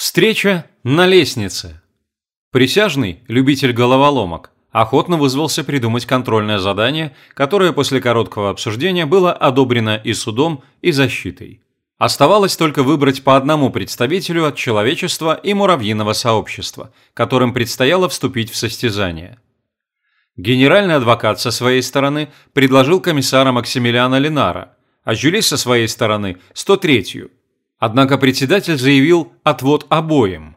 Встреча на лестнице. Присяжный, любитель головоломок, охотно вызвался придумать контрольное задание, которое после короткого обсуждения было одобрено и судом, и защитой. Оставалось только выбрать по одному представителю от человечества и муравьиного сообщества, которым предстояло вступить в состязание. Генеральный адвокат со своей стороны предложил комиссара Максимилиана Ленара, а Жюли со своей стороны – 103-ю. Однако председатель заявил «отвод обоим».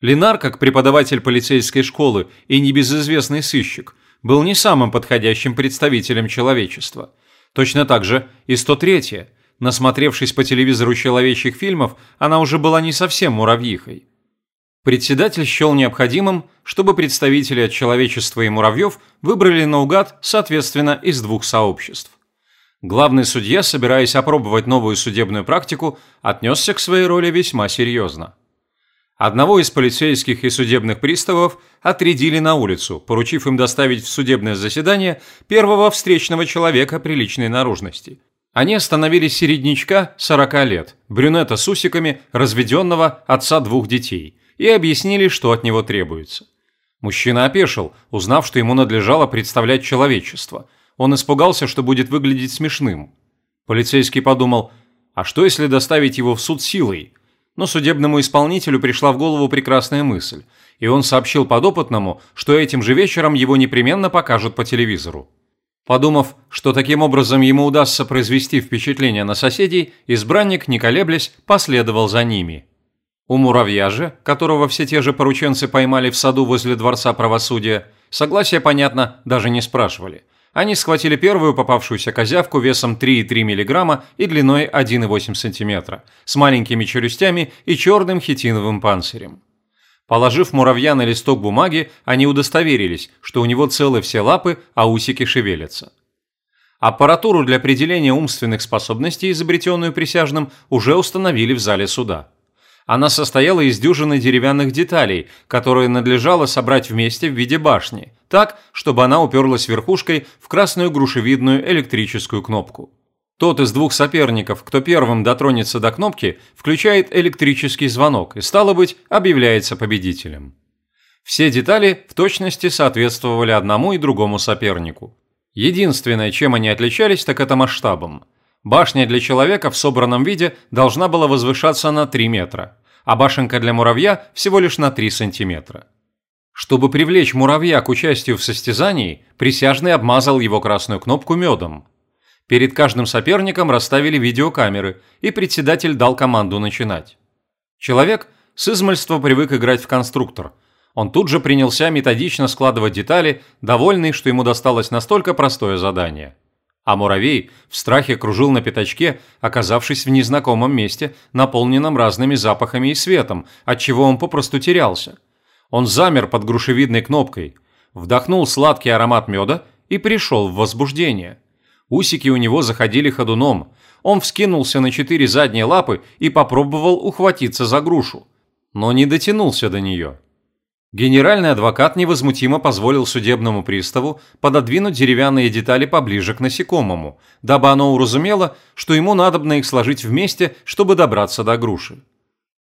Ленар, как преподаватель полицейской школы и небезызвестный сыщик, был не самым подходящим представителем человечества. Точно так же и 103-я. Насмотревшись по телевизору человечьих фильмов, она уже была не совсем муравьихой. Председатель счел необходимым, чтобы представители от человечества и муравьев выбрали наугад, соответственно, из двух сообществ. Главный судья, собираясь опробовать новую судебную практику, отнесся к своей роли весьма серьезно. Одного из полицейских и судебных приставов отрядили на улицу, поручив им доставить в судебное заседание первого встречного человека приличной наружности. Они остановили середнячка 40 лет, брюнета с усиками, разведенного отца двух детей, и объяснили, что от него требуется. Мужчина опешил, узнав, что ему надлежало представлять человечество – он испугался, что будет выглядеть смешным. Полицейский подумал, а что если доставить его в суд силой? Но судебному исполнителю пришла в голову прекрасная мысль, и он сообщил подопытному, что этим же вечером его непременно покажут по телевизору. Подумав, что таким образом ему удастся произвести впечатление на соседей, избранник, не колеблясь, последовал за ними. У муравья же, которого все те же порученцы поймали в саду возле Дворца правосудия, согласия, понятно, даже не спрашивали – они схватили первую попавшуюся козявку весом 3,3 мг и длиной 1,8 см, с маленькими челюстями и черным хитиновым панцирем. Положив муравья на листок бумаги, они удостоверились, что у него целы все лапы, а усики шевелятся. Аппаратуру для определения умственных способностей, изобретенную присяжным, уже установили в зале суда. Она состояла из дюжины деревянных деталей, которые надлежало собрать вместе в виде башни, так, чтобы она уперлась верхушкой в красную грушевидную электрическую кнопку. Тот из двух соперников, кто первым дотронется до кнопки, включает электрический звонок и, стало быть, объявляется победителем. Все детали в точности соответствовали одному и другому сопернику. Единственное, чем они отличались, так это масштабом. Башня для человека в собранном виде должна была возвышаться на 3 метра, а башенка для муравья всего лишь на 3 сантиметра. Чтобы привлечь муравья к участию в состязании, присяжный обмазал его красную кнопку медом. Перед каждым соперником расставили видеокамеры, и председатель дал команду начинать. Человек с измальства привык играть в конструктор. Он тут же принялся методично складывать детали, довольный, что ему досталось настолько простое задание. А муравей в страхе кружил на пятачке, оказавшись в незнакомом месте, наполненном разными запахами и светом, от чего он попросту терялся. Он замер под грушевидной кнопкой, вдохнул сладкий аромат меда и пришел в возбуждение. Усики у него заходили ходуном. Он вскинулся на четыре задние лапы и попробовал ухватиться за грушу, но не дотянулся до нее. Генеральный адвокат невозмутимо позволил судебному приставу пододвинуть деревянные детали поближе к насекомому, дабы оно уразумело, что ему надобно их сложить вместе, чтобы добраться до груши.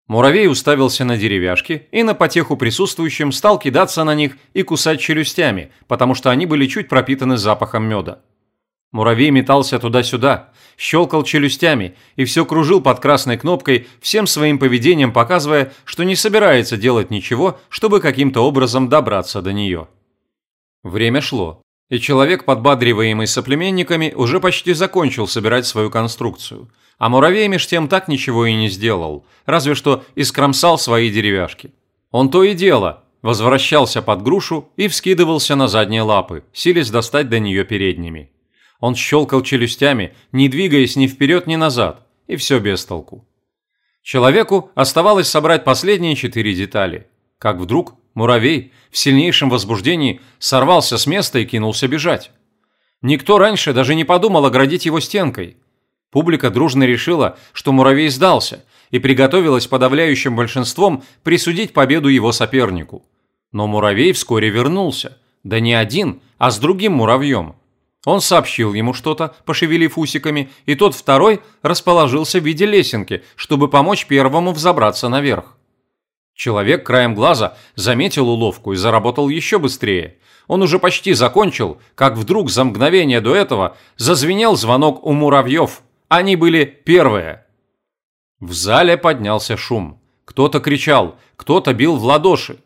Муравей уставился на деревяшки и на потеху присутствующим стал кидаться на них и кусать челюстями, потому что они были чуть пропитаны запахом меда. Муравей метался туда-сюда, щелкал челюстями и все кружил под красной кнопкой, всем своим поведением показывая, что не собирается делать ничего, чтобы каким-то образом добраться до нее. Время шло, и человек, подбадриваемый соплеменниками, уже почти закончил собирать свою конструкцию – а муравей меж тем так ничего и не сделал, разве что искромсал свои деревяшки. Он то и дело, возвращался под грушу и вскидывался на задние лапы, силясь достать до нее передними. Он щелкал челюстями, не двигаясь ни вперед, ни назад, и все без толку. Человеку оставалось собрать последние четыре детали. Как вдруг муравей в сильнейшем возбуждении сорвался с места и кинулся бежать. Никто раньше даже не подумал оградить его стенкой – Публика дружно решила, что муравей сдался, и приготовилась подавляющим большинством присудить победу его сопернику. Но муравей вскоре вернулся. Да не один, а с другим муравьем. Он сообщил ему что-то, пошевелив усиками, и тот второй расположился в виде лесенки, чтобы помочь первому взобраться наверх. Человек краем глаза заметил уловку и заработал еще быстрее. Он уже почти закончил, как вдруг за мгновение до этого зазвенел звонок у муравьев. Они были первые. В зале поднялся шум. Кто-то кричал, кто-то бил в ладоши.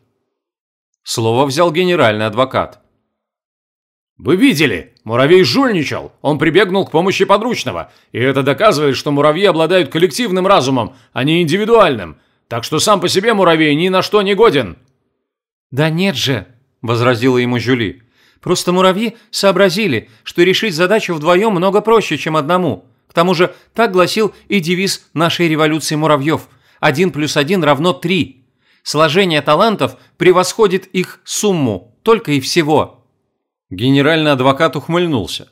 Слово взял генеральный адвокат. «Вы видели? Муравей жульничал. Он прибегнул к помощи подручного. И это доказывает, что муравьи обладают коллективным разумом, а не индивидуальным. Так что сам по себе муравей ни на что не годен». «Да нет же», – возразила ему Жюли. «Просто муравьи сообразили, что решить задачу вдвоем много проще, чем одному. К тому же так гласил и девиз нашей революции муравьев. Один плюс один равно три. Сложение талантов превосходит их сумму, только и всего». Генеральный адвокат ухмыльнулся.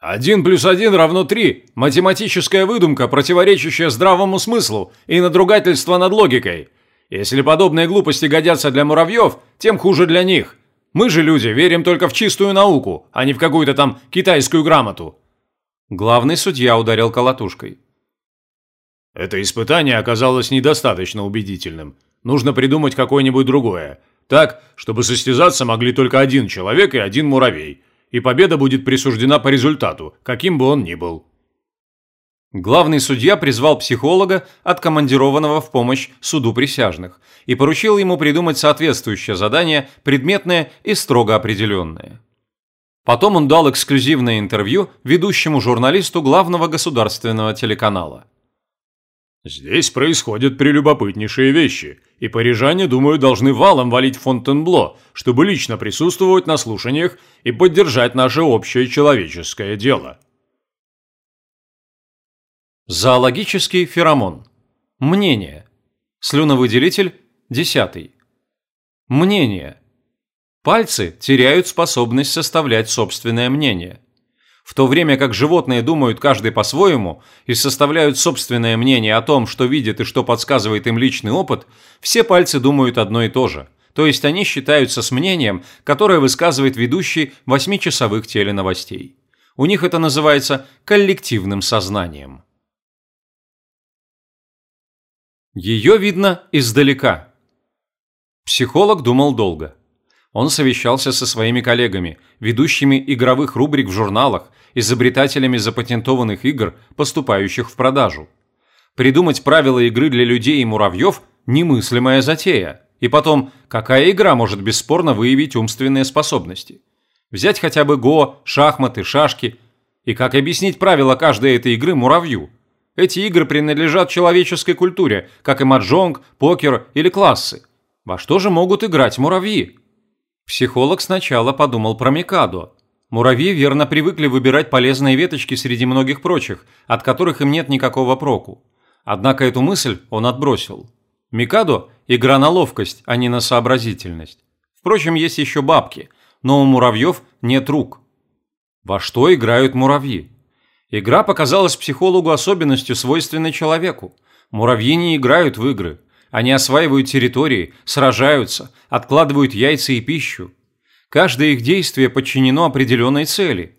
Один плюс один равно три. Математическая выдумка, противоречащая здравому смыслу и надругательство над логикой. Если подобные глупости годятся для муравьев, тем хуже для них. Мы же, люди, верим только в чистую науку, а не в какую-то там китайскую грамоту. Главный судья ударил колотушкой. Это испытание оказалось недостаточно убедительным. Нужно придумать какое-нибудь другое. Так, чтобы состязаться могли только один человек и один муравей – и победа будет присуждена по результату, каким бы он ни был. Главный судья призвал психолога, откомандированного в помощь суду присяжных, и поручил ему придумать соответствующее задание, предметное и строго определенное. Потом он дал эксклюзивное интервью ведущему журналисту главного государственного телеканала. Здесь происходят прелюбопытнейшие вещи, и парижане, думаю, должны валом валить Фонтенбло, чтобы лично присутствовать на слушаниях и поддержать наше общее человеческое дело. Зоологический феромон. Мнение. Слюновыделитель – десятый. Мнение. Пальцы теряют способность составлять собственное мнение. В то время как животные думают каждый по-своему и составляют собственное мнение о том, что видят и что подсказывает им личный опыт, все пальцы думают одно и то же. То есть они считаются с мнением, которое высказывает ведущий восьмичасовых теленовостей. У них это называется коллективным сознанием. Ее видно издалека. Психолог думал долго. Он совещался со своими коллегами, ведущими игровых рубрик в журналах, изобретателями запатентованных игр, поступающих в продажу. Придумать правила игры для людей и муравьев – немыслимая затея. И потом, какая игра может бесспорно выявить умственные способности? Взять хотя бы го, шахматы, шашки. И как объяснить правила каждой этой игры муравью? Эти игры принадлежат человеческой культуре, как и маджонг, покер или классы. Во что же могут играть муравьи? Психолог сначала подумал про Микадо. Муравьи верно привыкли выбирать полезные веточки среди многих прочих, от которых им нет никакого проку. Однако эту мысль он отбросил. Микадо – игра на ловкость, а не на сообразительность. Впрочем, есть еще бабки, но у муравьев нет рук. Во что играют муравьи? Игра показалась психологу особенностью, свойственной человеку. Муравьи не играют в игры. Они осваивают территории, сражаются, откладывают яйца и пищу. Каждое их действие подчинено определенной цели.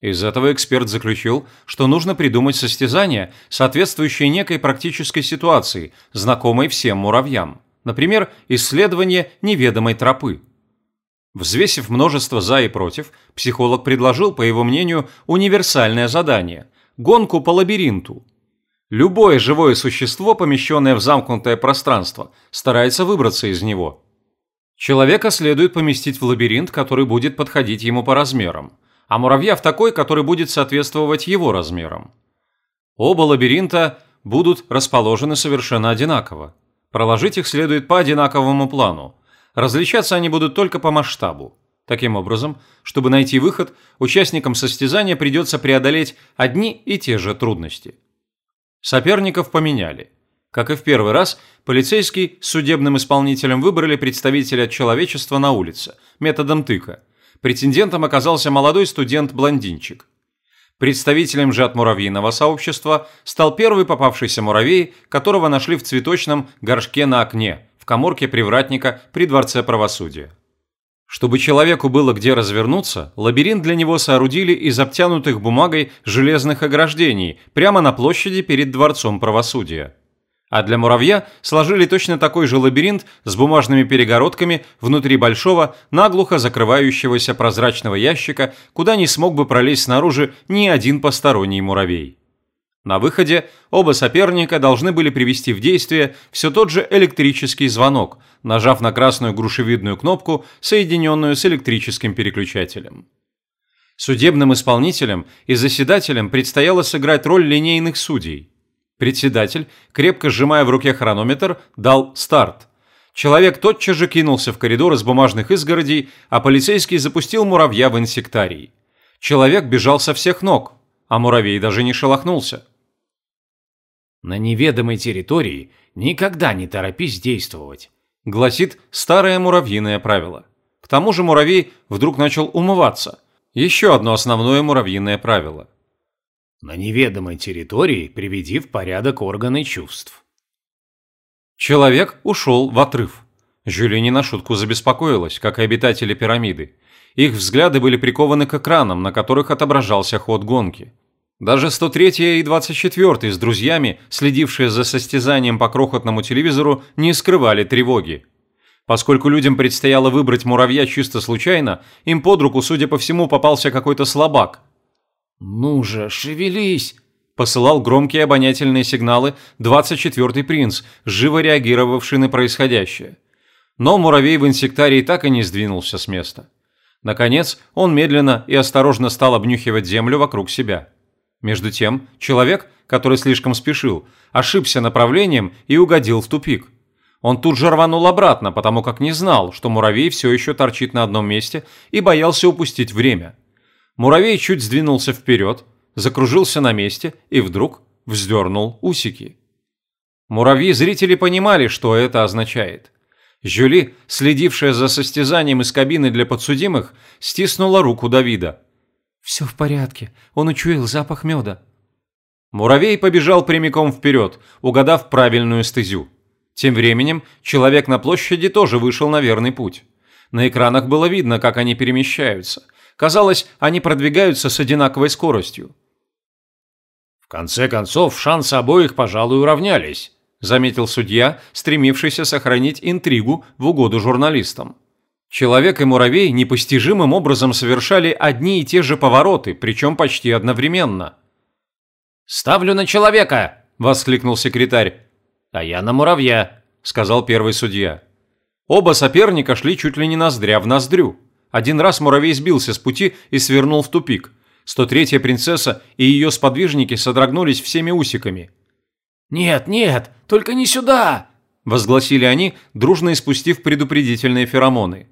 Из этого эксперт заключил, что нужно придумать состязание, соответствующее некой практической ситуации, знакомой всем муравьям. Например, исследование неведомой тропы. Взвесив множество «за» и «против», психолог предложил, по его мнению, универсальное задание – гонку по лабиринту, Любое живое существо, помещенное в замкнутое пространство, старается выбраться из него. Человека следует поместить в лабиринт, который будет подходить ему по размерам, а муравья в такой, который будет соответствовать его размерам. Оба лабиринта будут расположены совершенно одинаково. Проложить их следует по одинаковому плану. Различаться они будут только по масштабу. Таким образом, чтобы найти выход, участникам состязания придется преодолеть одни и те же трудности. Соперников поменяли. Как и в первый раз, полицейский с судебным исполнителем выбрали представителя человечества на улице, методом тыка. Претендентом оказался молодой студент-блондинчик. Представителем же от муравьиного сообщества стал первый попавшийся муравей, которого нашли в цветочном горшке на окне, в коморке привратника при Дворце правосудия. Чтобы человеку было где развернуться, лабиринт для него соорудили из обтянутых бумагой железных ограждений прямо на площади перед Дворцом правосудия. А для муравья сложили точно такой же лабиринт с бумажными перегородками внутри большого, наглухо закрывающегося прозрачного ящика, куда не смог бы пролезть снаружи ни один посторонний муравей. На выходе оба соперника должны были привести в действие все тот же электрический звонок, нажав на красную грушевидную кнопку, соединенную с электрическим переключателем. Судебным исполнителям и заседателям предстояло сыграть роль линейных судей. Председатель, крепко сжимая в руке хронометр, дал старт. Человек тотчас же кинулся в коридор из бумажных изгородей, а полицейский запустил муравья в инсектарий. Человек бежал со всех ног, а муравей даже не шелохнулся. «На неведомой территории никогда не торопись действовать», гласит старое муравьиное правило. К тому же муравей вдруг начал умываться. Еще одно основное муравьиное правило. На неведомой территории приведи в порядок органы чувств. Человек ушел в отрыв. Жюли не на шутку забеспокоилась, как и обитатели пирамиды. Их взгляды были прикованы к экранам, на которых отображался ход гонки. Даже 103 и 24 с друзьями, следившие за состязанием по крохотному телевизору, не скрывали тревоги. Поскольку людям предстояло выбрать муравья чисто случайно, им под руку, судя по всему, попался какой-то слабак – «Ну же, шевелись!» Посылал громкие обонятельные сигналы 24-й принц, живо реагировавший на происходящее. Но муравей в инсектарии так и не сдвинулся с места. Наконец, он медленно и осторожно стал обнюхивать землю вокруг себя. Между тем, человек, который слишком спешил, ошибся направлением и угодил в тупик. Он тут же рванул обратно, потому как не знал, что муравей все еще торчит на одном месте и боялся упустить время. Муравей чуть сдвинулся вперед, закружился на месте и вдруг вздернул усики. Муравьи-зрители понимали, что это означает. Жюли, следившая за состязанием из кабины для подсудимых, стиснула руку Давида. «Все в порядке, он учуял запах меда». Муравей побежал прямиком вперед, угадав правильную стезю. Тем временем человек на площади тоже вышел на верный путь. На экранах было видно, как они перемещаются. Казалось, они продвигаются с одинаковой скоростью. «В конце концов, шансы обоих, пожалуй, уравнялись», заметил судья, стремившийся сохранить интригу в угоду журналистам. Человек и муравей непостижимым образом совершали одни и те же повороты, причем почти одновременно. «Ставлю на человека!» – воскликнул секретарь. «А я на муравья», – сказал первый судья. Оба соперника шли чуть ли не ноздря в ноздрю. Один раз муравей сбился с пути и свернул в тупик. 103-я принцесса и ее сподвижники содрогнулись всеми усиками. «Нет, нет, только не сюда!» – возгласили они, дружно испустив предупредительные феромоны.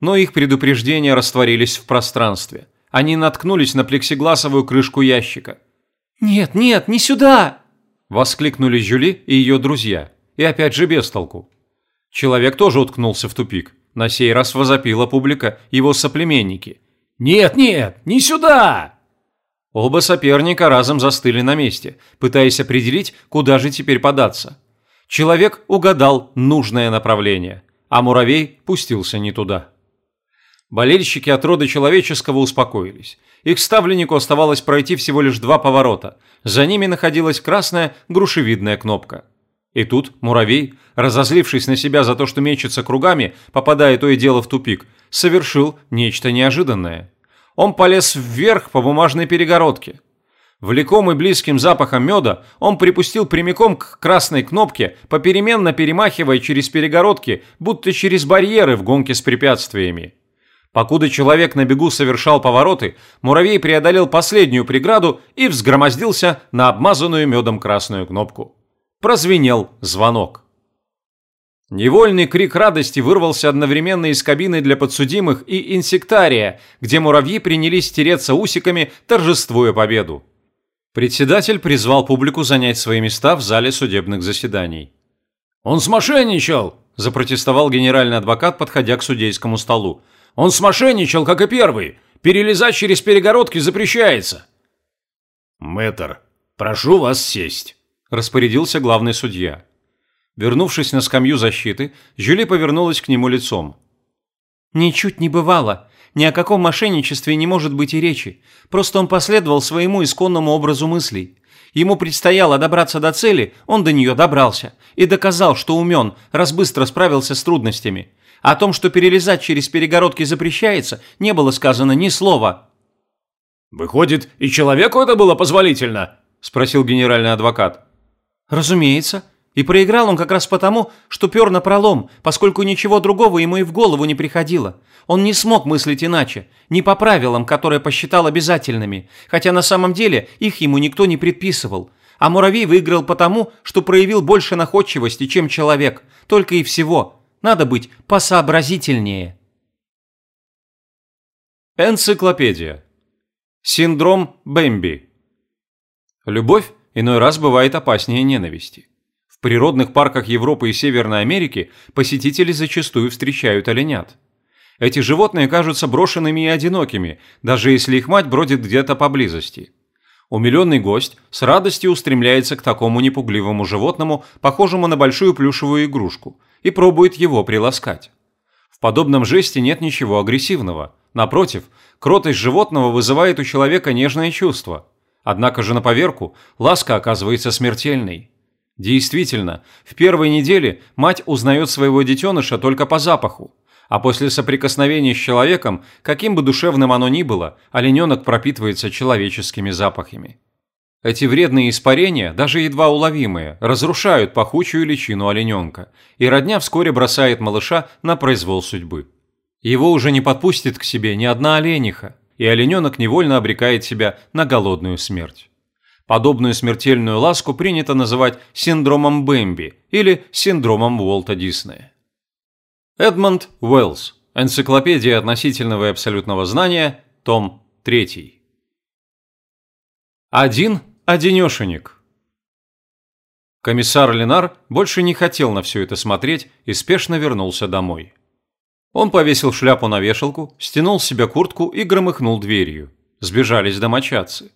Но их предупреждения растворились в пространстве. Они наткнулись на плексигласовую крышку ящика. «Нет, нет, не сюда!» – воскликнули Жюли и ее друзья. И опять же без толку. Человек тоже уткнулся в тупик. На сей раз возопила публика, его соплеменники. «Нет, нет, не сюда!» Оба соперника разом застыли на месте, пытаясь определить, куда же теперь податься. Человек угадал нужное направление, а муравей пустился не туда. Болельщики от рода человеческого успокоились. Их ставленнику оставалось пройти всего лишь два поворота. За ними находилась красная грушевидная кнопка – и тут муравей, разозлившись на себя за то, что мечется кругами, попадая то и дело в тупик, совершил нечто неожиданное. Он полез вверх по бумажной перегородке. Влекомый близким запахом меда, он припустил прямиком к красной кнопке, попеременно перемахивая через перегородки, будто через барьеры в гонке с препятствиями. Покуда человек на бегу совершал повороты, муравей преодолел последнюю преграду и взгромоздился на обмазанную медом красную кнопку прозвенел звонок. Невольный крик радости вырвался одновременно из кабины для подсудимых и инсектария, где муравьи принялись тереться усиками, торжествуя победу. Председатель призвал публику занять свои места в зале судебных заседаний. «Он смошенничал!» – запротестовал генеральный адвокат, подходя к судейскому столу. «Он смошенничал, как и первый! Перелезать через перегородки запрещается!» «Мэтр, прошу вас сесть!» – распорядился главный судья. Вернувшись на скамью защиты, Жюли повернулась к нему лицом. «Ничуть не бывало. Ни о каком мошенничестве не может быть и речи. Просто он последовал своему исконному образу мыслей. Ему предстояло добраться до цели, он до нее добрался. И доказал, что умен, раз быстро справился с трудностями. О том, что перелезать через перегородки запрещается, не было сказано ни слова. «Выходит, и человеку это было позволительно?» – спросил генеральный адвокат. «Разумеется. И проиграл он как раз потому, что пер на пролом, поскольку ничего другого ему и в голову не приходило. Он не смог мыслить иначе, не по правилам, которые посчитал обязательными, хотя на самом деле их ему никто не предписывал. А муравей выиграл потому, что проявил больше находчивости, чем человек, только и всего. Надо быть посообразительнее. Энциклопедия. Синдром Бэмби. Любовь иной раз бывает опаснее ненависти. В природных парках Европы и Северной Америки посетители зачастую встречают оленят. Эти животные кажутся брошенными и одинокими, даже если их мать бродит где-то поблизости. Умиленный гость с радостью устремляется к такому непугливому животному, похожему на большую плюшевую игрушку, и пробует его приласкать. В подобном жесте нет ничего агрессивного. Напротив, кротость животного вызывает у человека нежное чувство. Однако же на поверку ласка оказывается смертельной. Действительно, в первой неделе мать узнает своего детеныша только по запаху, а после соприкосновения с человеком, каким бы душевным оно ни было, олененок пропитывается человеческими запахами. Эти вредные испарения, даже едва уловимые, разрушают пахучую личину олененка, и родня вскоре бросает малыша на произвол судьбы. Его уже не подпустит к себе ни одна олениха, и олененок невольно обрекает себя на голодную смерть. Подобную смертельную ласку принято называть синдромом Бэмби или синдромом Уолта Диснея. Эдмонд Уэллс. Энциклопедия относительного и абсолютного знания. Том 3. Один одинешенек. Комиссар Ленар больше не хотел на все это смотреть и спешно вернулся домой. Он повесил шляпу на вешалку, стянул с себя куртку и громыхнул дверью. Сбежались домочадцы.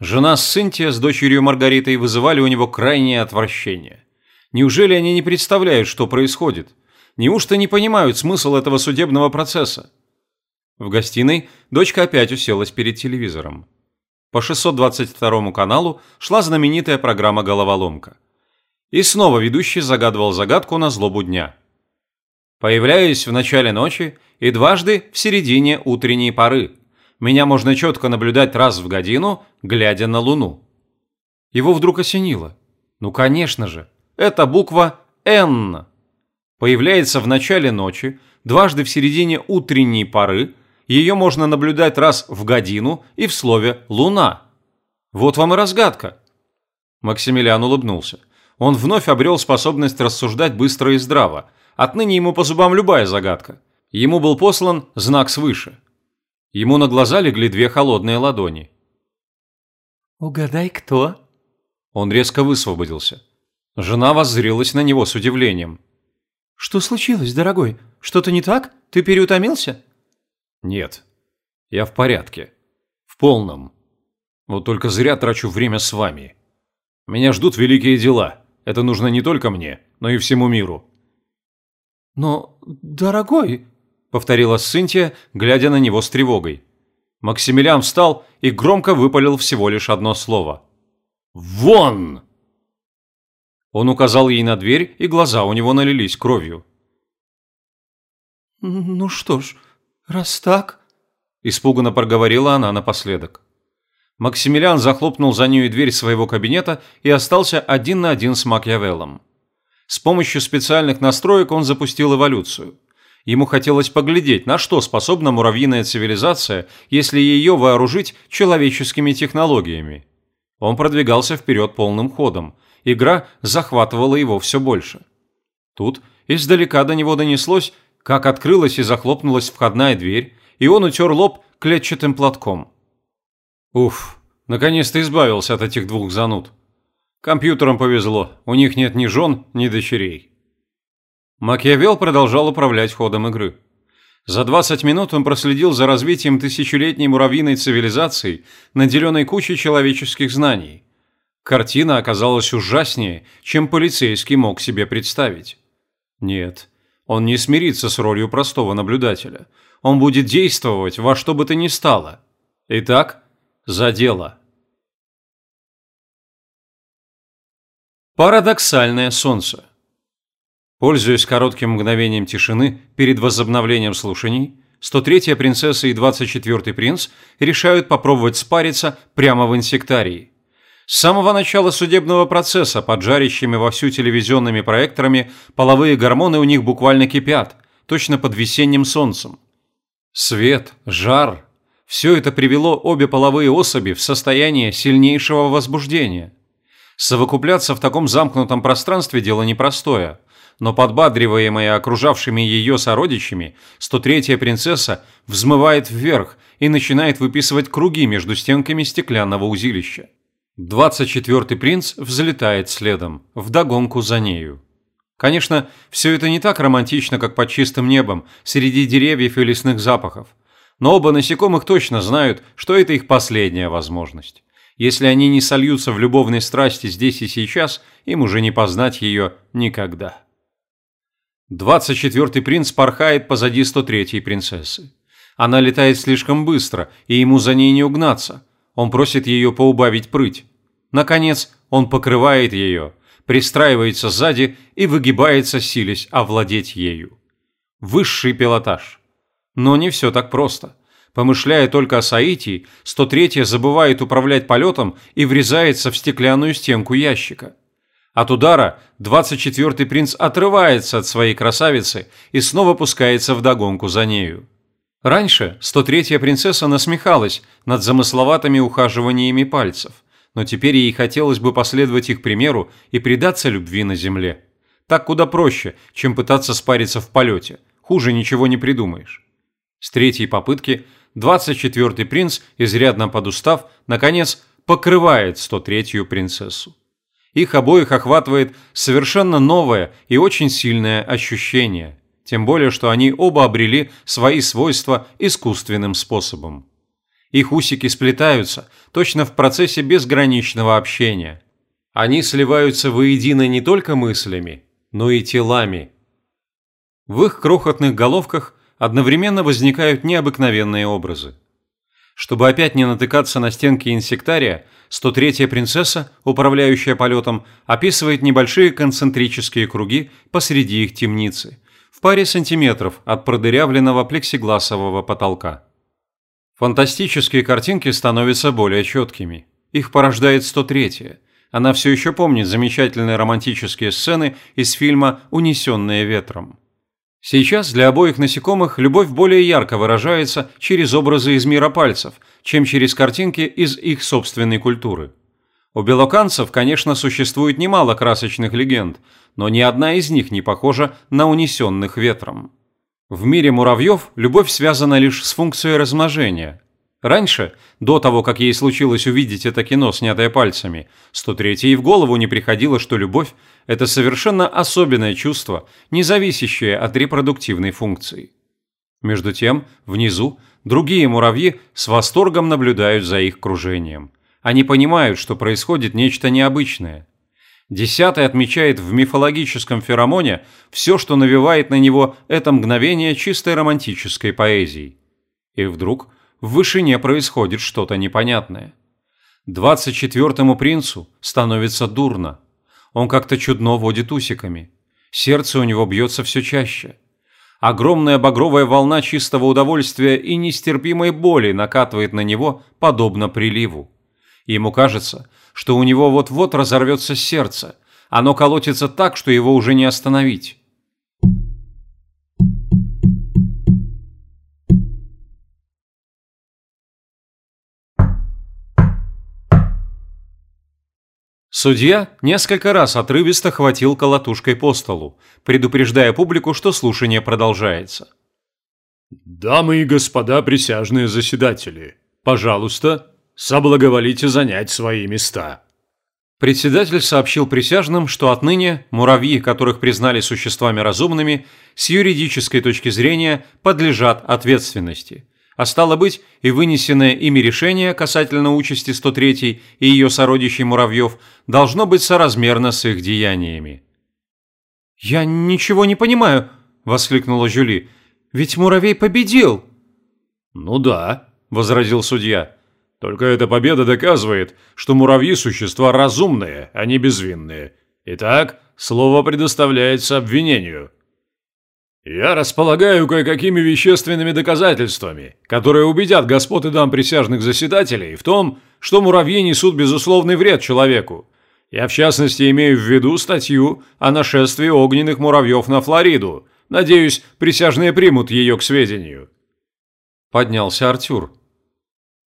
Жена Синтия с дочерью Маргаритой вызывали у него крайнее отвращение. Неужели они не представляют, что происходит? Неужто не понимают смысл этого судебного процесса? В гостиной дочка опять уселась перед телевизором. По 622 каналу шла знаменитая программа «Головоломка». И снова ведущий загадывал загадку на злобу дня. Появляюсь в начале ночи и дважды в середине утренней поры – меня можно четко наблюдать раз в годину, глядя на Луну. Его вдруг осенило. Ну, конечно же, это буква «Н». Появляется в начале ночи, дважды в середине утренней поры, ее можно наблюдать раз в годину и в слове «луна». Вот вам и разгадка. Максимилиан улыбнулся. Он вновь обрел способность рассуждать быстро и здраво. Отныне ему по зубам любая загадка. Ему был послан знак свыше. Ему на глаза легли две холодные ладони. «Угадай, кто?» Он резко высвободился. Жена воззрелась на него с удивлением. «Что случилось, дорогой? Что-то не так? Ты переутомился?» «Нет. Я в порядке. В полном. Вот только зря трачу время с вами. Меня ждут великие дела. Это нужно не только мне, но и всему миру». «Но, дорогой...» повторила Синтия, глядя на него с тревогой. Максимилиан встал и громко выпалил всего лишь одно слово. «Вон!» Он указал ей на дверь, и глаза у него налились кровью. «Ну что ж, раз так...» Испуганно проговорила она напоследок. Максимилиан захлопнул за нею дверь своего кабинета и остался один на один с Макьявеллом. С помощью специальных настроек он запустил эволюцию. Ему хотелось поглядеть, на что способна муравьиная цивилизация, если ее вооружить человеческими технологиями. Он продвигался вперед полным ходом. Игра захватывала его все больше. Тут издалека до него донеслось, как открылась и захлопнулась входная дверь, и он утер лоб клетчатым платком. Уф, наконец-то избавился от этих двух зануд. Компьютерам повезло, у них нет ни жен, ни дочерей. Макиавелл продолжал управлять ходом игры. За 20 минут он проследил за развитием тысячелетней муравьиной цивилизации, наделенной кучей человеческих знаний. Картина оказалась ужаснее, чем полицейский мог себе представить. Нет, он не смирится с ролью простого наблюдателя. Он будет действовать во что бы то ни стало. Итак, за дело. Парадоксальное солнце. Пользуясь коротким мгновением тишины перед возобновлением слушаний, 103-я принцесса и 24-й принц решают попробовать спариться прямо в инсектарии. С самого начала судебного процесса под жарящими вовсю телевизионными проекторами половые гормоны у них буквально кипят, точно под весенним солнцем. Свет, жар – все это привело обе половые особи в состояние сильнейшего возбуждения – Совокупляться в таком замкнутом пространстве – дело непростое. Но подбадриваемая окружавшими ее сородичами, 103-я принцесса взмывает вверх и начинает выписывать круги между стенками стеклянного узилища. 24-й принц взлетает следом, вдогонку за нею. Конечно, все это не так романтично, как под чистым небом, среди деревьев и лесных запахов. Но оба насекомых точно знают, что это их последняя возможность. Если они не сольются в любовной страсти здесь и сейчас, им уже не познать ее никогда. 24-й принц порхает позади 103-й принцессы. Она летает слишком быстро, и ему за ней не угнаться. Он просит ее поубавить прыть. Наконец, он покрывает ее, пристраивается сзади и выгибается, силясь овладеть ею. Высший пилотаж. Но не все так просто – Помышляя только о Саитии, 103-я забывает управлять полетом и врезается в стеклянную стенку ящика. От удара 24-й принц отрывается от своей красавицы и снова пускается в догонку за нею. Раньше 103-я принцесса насмехалась над замысловатыми ухаживаниями пальцев, но теперь ей хотелось бы последовать их примеру и предаться любви на земле. Так куда проще, чем пытаться спариться в полете. Хуже ничего не придумаешь. С третьей попытки 24-й принц, изрядно подустав, наконец покрывает 103-ю принцессу. Их обоих охватывает совершенно новое и очень сильное ощущение, тем более, что они оба обрели свои свойства искусственным способом. Их усики сплетаются точно в процессе безграничного общения. Они сливаются воедино не только мыслями, но и телами. В их крохотных головках одновременно возникают необыкновенные образы. Чтобы опять не натыкаться на стенки инсектария, 103-я принцесса, управляющая полетом, описывает небольшие концентрические круги посреди их темницы, паре сантиметров от продырявленного плексигласового потолка. Фантастические картинки становятся более четкими. Их порождает 103-я. Она все еще помнит замечательные романтические сцены из фильма «Унесенные ветром». Сейчас для обоих насекомых любовь более ярко выражается через образы из мира пальцев, чем через картинки из их собственной культуры. У белоканцев, конечно, существует немало красочных легенд, но ни одна из них не похожа на унесенных ветром. В мире муравьев любовь связана лишь с функцией размножения. Раньше, до того, как ей случилось увидеть это кино, снятое пальцами, 103 ей в голову не приходило, что любовь это совершенно особенное чувство, не зависящее от репродуктивной функции. Между тем, внизу другие муравьи с восторгом наблюдают за их кружением. Они понимают, что происходит нечто необычное. Десятый отмечает в мифологическом феромоне все, что навевает на него это мгновение чистой романтической поэзии. И вдруг в вышине происходит что-то непонятное. Двадцать четвертому принцу становится дурно – он как-то чудно водит усиками. Сердце у него бьется все чаще. Огромная багровая волна чистого удовольствия и нестерпимой боли накатывает на него, подобно приливу. Ему кажется, что у него вот-вот разорвется сердце. Оно колотится так, что его уже не остановить. Судья несколько раз отрывисто хватил колотушкой по столу, предупреждая публику, что слушание продолжается. «Дамы и господа присяжные заседатели, пожалуйста, соблаговолите занять свои места». Председатель сообщил присяжным, что отныне муравьи, которых признали существами разумными, с юридической точки зрения подлежат ответственности – а стало быть, и вынесенное ими решение касательно участи 103 и ее сородичей муравьев должно быть соразмерно с их деяниями. «Я ничего не понимаю», – воскликнула Жюли. «Ведь муравей победил!» «Ну да», – возразил судья. «Только эта победа доказывает, что муравьи – существа разумные, а не безвинные. Итак, слово предоставляется обвинению. Я располагаю кое-какими вещественными доказательствами, которые убедят господ и дам присяжных заседателей в том, что муравьи несут безусловный вред человеку. Я в частности имею в виду статью о нашествии огненных муравьев на Флориду. Надеюсь, присяжные примут ее к сведению. Поднялся Артюр.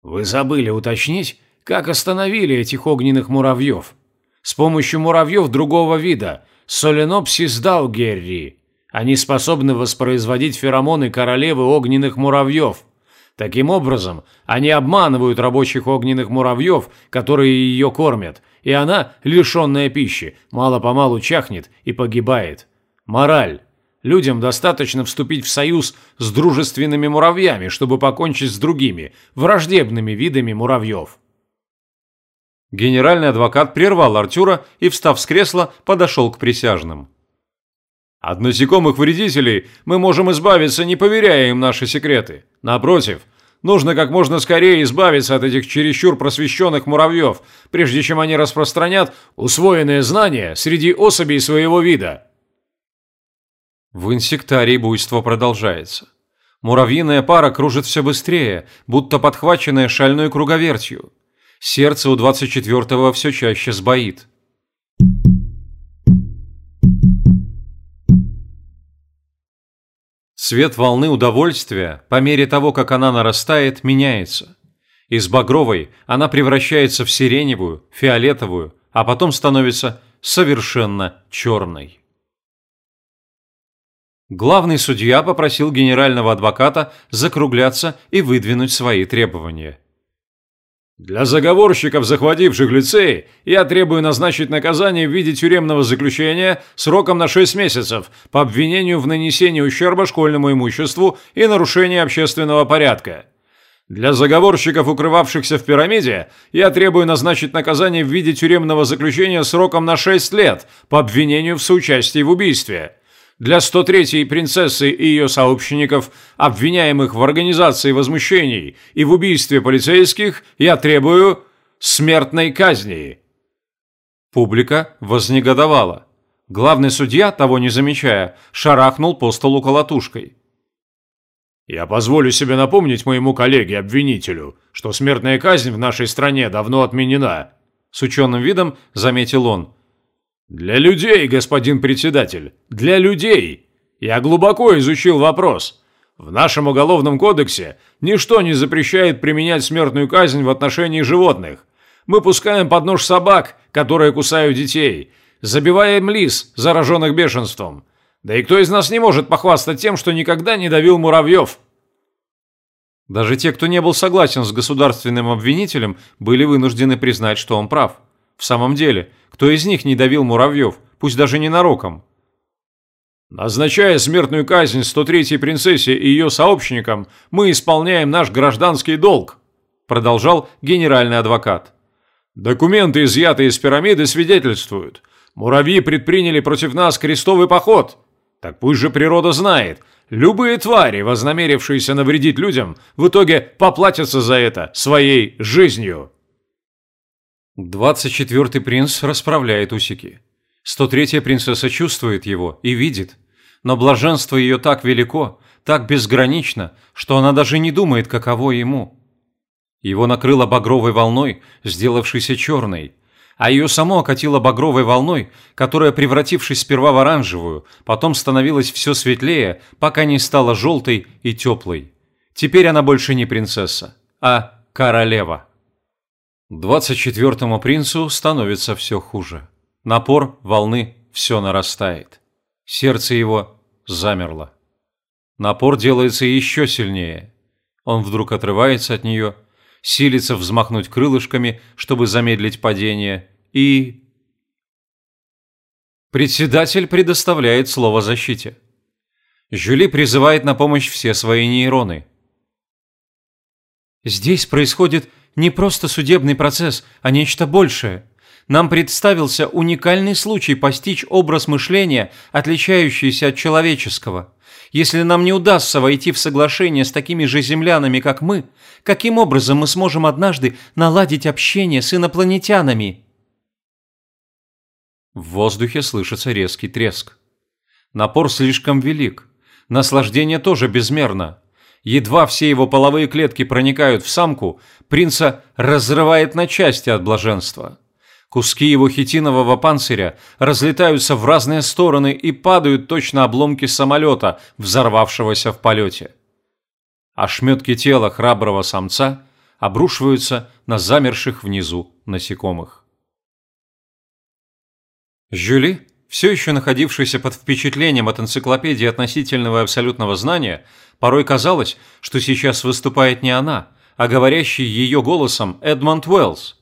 Вы забыли уточнить, как остановили этих огненных муравьев? С помощью муравьев другого вида, Соленопсис даугерри. Они способны воспроизводить феромоны королевы огненных муравьев. Таким образом, они обманывают рабочих огненных муравьев, которые ее кормят, и она, лишенная пищи, мало-помалу чахнет и погибает. Мораль. Людям достаточно вступить в союз с дружественными муравьями, чтобы покончить с другими, враждебными видами муравьев. Генеральный адвокат прервал Артюра и, встав с кресла, подошел к присяжным. От насекомых вредителей мы можем избавиться, не поверяя им наши секреты. Напротив, нужно как можно скорее избавиться от этих чересчур просвещенных муравьев, прежде чем они распространят усвоенные знания среди особей своего вида. В инсектарии буйство продолжается. Муравьиная пара кружит все быстрее, будто подхваченная шальной круговертью. Сердце у 24-го все чаще сбоит. Цвет волны удовольствия, по мере того, как она нарастает, меняется. Из багровой она превращается в сиреневую, фиолетовую, а потом становится совершенно черной. Главный судья попросил генерального адвоката закругляться и выдвинуть свои требования. Для заговорщиков, захвативших лицей, я требую назначить наказание в виде тюремного заключения сроком на 6 месяцев по обвинению в нанесении ущерба школьному имуществу и нарушении общественного порядка. Для заговорщиков, укрывавшихся в пирамиде, я требую назначить наказание в виде тюремного заключения сроком на 6 лет по обвинению в соучастии в убийстве – для 103-й принцессы и ее сообщников, обвиняемых в организации возмущений и в убийстве полицейских, я требую смертной казни». Публика вознегодовала. Главный судья, того не замечая, шарахнул по столу колотушкой. «Я позволю себе напомнить моему коллеге-обвинителю, что смертная казнь в нашей стране давно отменена», с ученым видом заметил он. «Для людей, господин председатель, для людей. Я глубоко изучил вопрос. В нашем уголовном кодексе ничто не запрещает применять смертную казнь в отношении животных. Мы пускаем под нож собак, которые кусают детей, забиваем лис, зараженных бешенством. Да и кто из нас не может похвастать тем, что никогда не давил муравьев?» Даже те, кто не был согласен с государственным обвинителем, были вынуждены признать, что он прав. В самом деле, кто из них не давил муравьев, пусть даже ненароком? Назначая смертную казнь 103-й принцессе и ее сообщникам, мы исполняем наш гражданский долг, продолжал генеральный адвокат. Документы, изъятые из пирамиды, свидетельствуют. Муравьи предприняли против нас крестовый поход. Так пусть же природа знает, любые твари, вознамерившиеся навредить людям, в итоге поплатятся за это своей жизнью. Двадцать четвертый принц расправляет усики. Сто третья принцесса чувствует его и видит. Но блаженство ее так велико, так безгранично, что она даже не думает, каково ему. Его накрыло багровой волной, сделавшейся черной, а ее само окатило багровой волной, которая, превратившись сперва в оранжевую, потом становилась все светлее, пока не стала желтой и теплой. Теперь она больше не принцесса, а королева. Двадцать четвертому принцу становится все хуже. Напор волны все нарастает. Сердце его замерло. Напор делается еще сильнее. Он вдруг отрывается от нее, силится взмахнуть крылышками, чтобы замедлить падение, и... Председатель предоставляет слово защите. Жюли призывает на помощь все свои нейроны. Здесь происходит не просто судебный процесс, а нечто большее. Нам представился уникальный случай постичь образ мышления, отличающийся от человеческого. Если нам не удастся войти в соглашение с такими же землянами, как мы, каким образом мы сможем однажды наладить общение с инопланетянами? В воздухе слышится резкий треск. Напор слишком велик. Наслаждение тоже безмерно. Едва все его половые клетки проникают в самку, принца разрывает на части от блаженства. Куски его хитинового панциря разлетаются в разные стороны и падают точно обломки самолета, взорвавшегося в полете. Ошметки тела храброго самца обрушиваются на замерших внизу насекомых. Жюли, все еще находившийся под впечатлением от энциклопедии относительного и абсолютного знания, порой казалось, что сейчас выступает не она, а говорящий ее голосом Эдмонд Уэллс.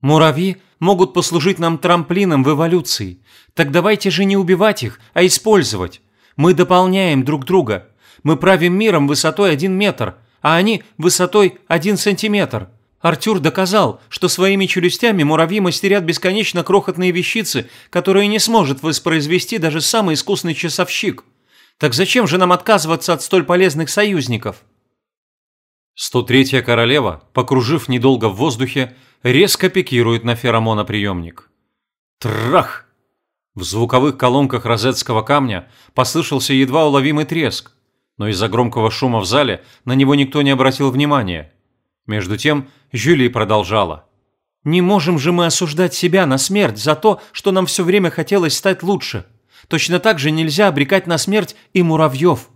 «Муравьи могут послужить нам трамплином в эволюции. Так давайте же не убивать их, а использовать. Мы дополняем друг друга. Мы правим миром высотой один метр, а они высотой один сантиметр. Артюр доказал, что своими челюстями муравьи мастерят бесконечно крохотные вещицы, которые не сможет воспроизвести даже самый искусный часовщик. Так зачем же нам отказываться от столь полезных союзников? 103-я королева, покружив недолго в воздухе, резко пикирует на феромоноприемник. Трах! В звуковых колонках розетского камня послышался едва уловимый треск, но из-за громкого шума в зале на него никто не обратил внимания. Между тем Жюли продолжала. «Не можем же мы осуждать себя на смерть за то, что нам все время хотелось стать лучше. Точно так же нельзя обрекать на смерть и муравьев».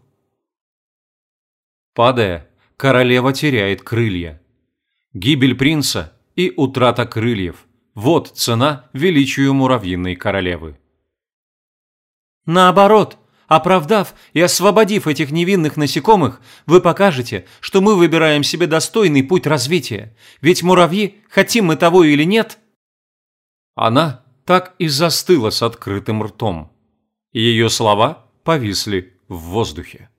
Падая, королева теряет крылья. Гибель принца и утрата крыльев – вот цена величию муравьиной королевы. Наоборот, Оправдав и освободив этих невинных насекомых, вы покажете, что мы выбираем себе достойный путь развития. Ведь муравьи, хотим мы того или нет... Она так и застыла с открытым ртом. Ее слова повисли в воздухе.